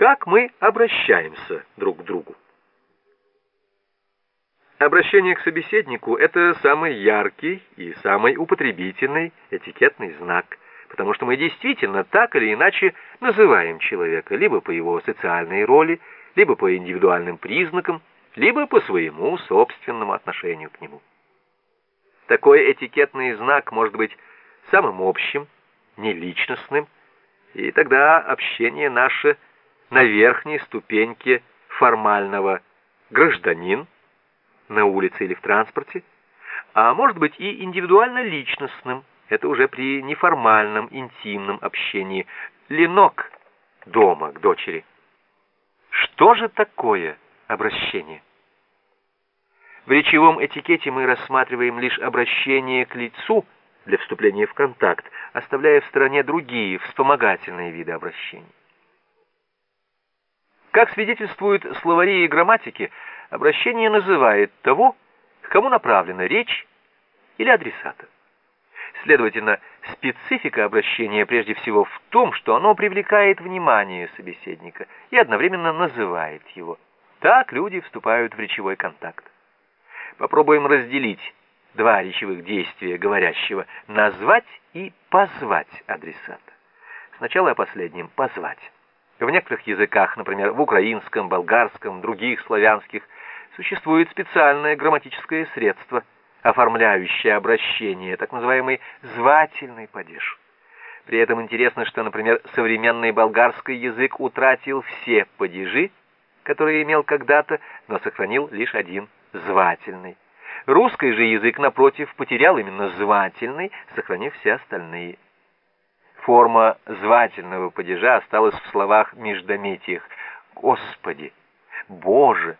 как мы обращаемся друг к другу. Обращение к собеседнику – это самый яркий и самый употребительный этикетный знак, потому что мы действительно так или иначе называем человека либо по его социальной роли, либо по индивидуальным признакам, либо по своему собственному отношению к нему. Такой этикетный знак может быть самым общим, неличностным, и тогда общение наше на верхней ступеньке формального гражданин на улице или в транспорте, а может быть и индивидуально личностным, это уже при неформальном интимном общении, ленок дома к дочери. Что же такое обращение? В речевом этикете мы рассматриваем лишь обращение к лицу для вступления в контакт, оставляя в стороне другие вспомогательные виды обращений. Как свидетельствуют словари и грамматики, обращение называет того, к кому направлена речь или адресата. Следовательно, специфика обращения прежде всего в том, что оно привлекает внимание собеседника и одновременно называет его. Так люди вступают в речевой контакт. Попробуем разделить два речевых действия говорящего – назвать и позвать адресата. Сначала о последнем – позвать. В некоторых языках, например, в украинском, болгарском, других славянских, существует специальное грамматическое средство, оформляющее обращение, так называемый звательный падеж. При этом интересно, что, например, современный болгарский язык утратил все падежи, которые имел когда-то, но сохранил лишь один звательный. Русский же язык, напротив, потерял именно звательный, сохранив все остальные. Форма звательного падежа осталась в словах междометиях «Господи», «Боже».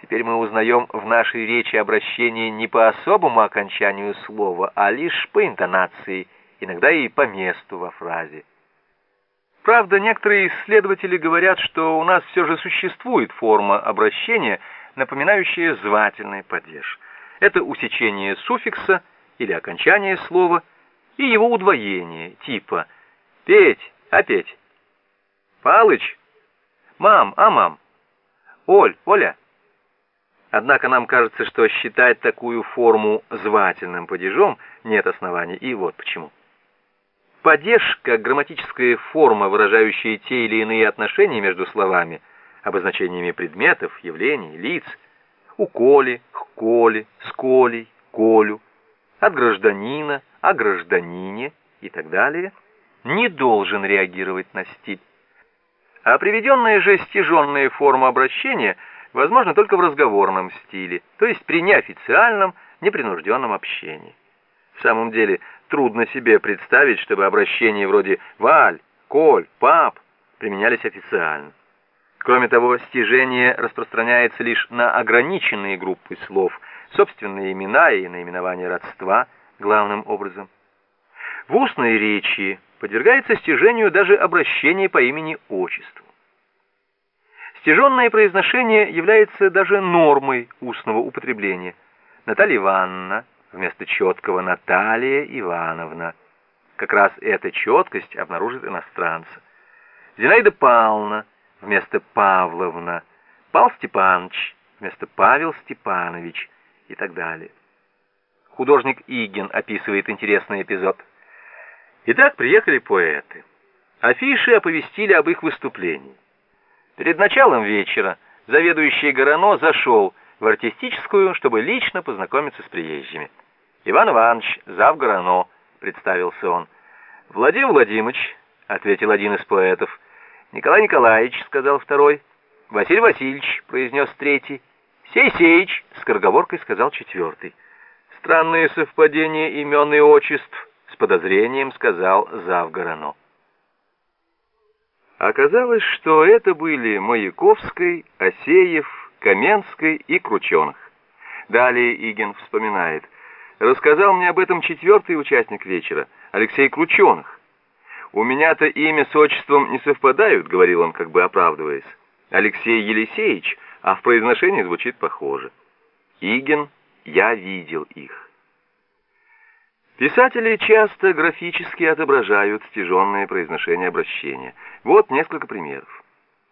Теперь мы узнаем в нашей речи обращение не по особому окончанию слова, а лишь по интонации, иногда и по месту во фразе. Правда, некоторые исследователи говорят, что у нас все же существует форма обращения, напоминающая звательный падеж. Это усечение суффикса или окончания слова и его удвоение, типа «петь, петь», «Палыч», «мам, а мам», «Оль, Оля». Однако нам кажется, что считать такую форму звательным падежом нет оснований, и вот почему. Падеж, грамматическая форма, выражающая те или иные отношения между словами, обозначениями предметов, явлений, лиц, у Коли, к Коле, с Колей, Колю, от гражданина, о гражданине и так далее, не должен реагировать на стиль. А приведенная же стяженная форма обращения возможна только в разговорном стиле, то есть при неофициальном, непринужденном общении. В самом деле, трудно себе представить, чтобы обращения вроде «Валь», «Коль», «Пап» применялись официально. Кроме того, стяжение распространяется лишь на ограниченные группы слов, собственные имена и наименования родства главным образом. В устной речи подвергается стяжению даже обращение по имени-отчеству. Стяженное произношение является даже нормой устного употребления. Наталья Ивановна вместо четкого Наталья Ивановна. Как раз эта четкость обнаружит иностранца. Зинаида Павловна вместо Павловна, Павел Степанович вместо Павел Степанович и так далее. Художник Игин описывает интересный эпизод. Итак, приехали поэты. Афиши оповестили об их выступлении. Перед началом вечера заведующий Горано зашел в артистическую, чтобы лично познакомиться с приезжими. «Иван Иванович, зав Горано», — представился он. «Владимир Владимирович», — ответил один из поэтов. «Николай Николаевич», — сказал второй. «Василий Васильевич», — произнес третий. «Сей Сеич», — скороговоркой сказал четвертый. Странные совпадения имен и отчеств, с подозрением сказал зав Горано. Оказалось, что это были Маяковский, Осеев, Каменский и Крученых. Далее Игин вспоминает. Рассказал мне об этом четвертый участник вечера, Алексей Крученых. «У меня-то имя с отчеством не совпадают», — говорил он, как бы оправдываясь. «Алексей Елисеевич, а в произношении звучит похоже». Игин «Я видел их». Писатели часто графически отображают стяженное произношение обращения. Вот несколько примеров.